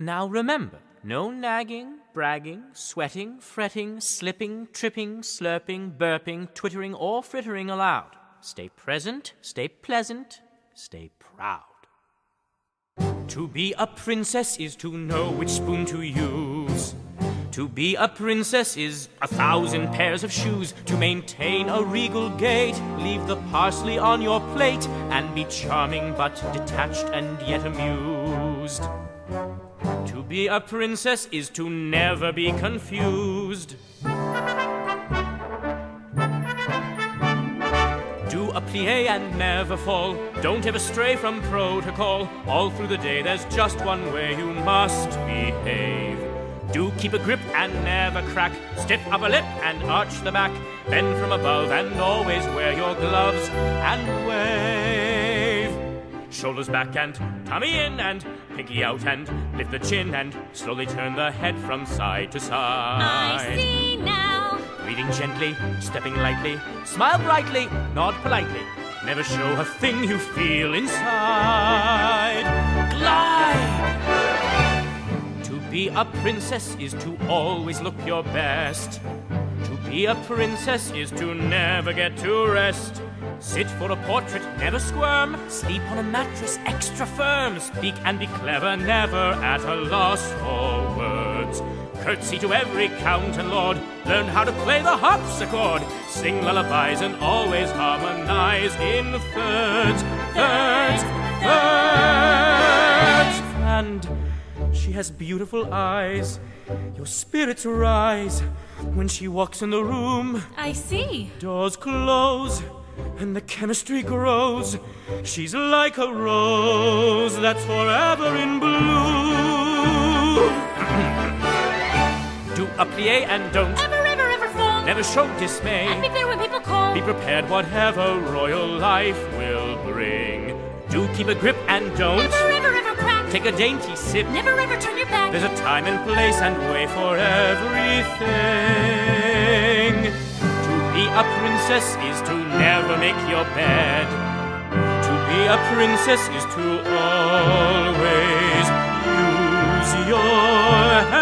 Now remember, no nagging, bragging, sweating, fretting, slipping, tripping, slurping, burping, twittering, or frittering allowed. Stay present, stay pleasant, stay proud. To be a princess is to know which spoon to use. To be a princess is a thousand pairs of shoes. To maintain a regal gait, leave the parsley on your plate, and be charming but detached and yet amused. To be a princess is to never be confused. Do a plie and never fall. Don't ever stray from protocol. All through the day, there's just one way you must behave. Do keep a grip and never crack. Stiff upper lip and arch the back. Bend from above and always wear your gloves and wave. Shoulders back and tummy in and pinky out and lift the chin and slowly turn the head from side to side. I see now. Breathing gently, stepping lightly, smile brightly, nod politely. Never show a thing you feel inside. Glide! To be a princess is to always look your best. To be a princess is to never get to rest. Sit for a portrait, never squirm. Sleep on a mattress, extra firm. Speak and be clever, never at a loss for words. Curtsy to every count and lord. Learn how to play the harpsichord. Sing lullabies and always harmonize in thirds, thirds, thirds. And she has beautiful eyes. Your spirits rise when she walks in the room. I see. Doors close and the chemistry grows. She's like a rose that's forever in bloom. Do a plie and don't Ever, ever, ever fall. never show dismay. And be fair when people call. Be prepared whatever royal life will bring. Do keep a grip and don't Never, ever, ever crack. take a dainty sip. Never, ever turn your back. There's a time and place and way for everything a princess is to never make your bed. To be a princess is to always use your head.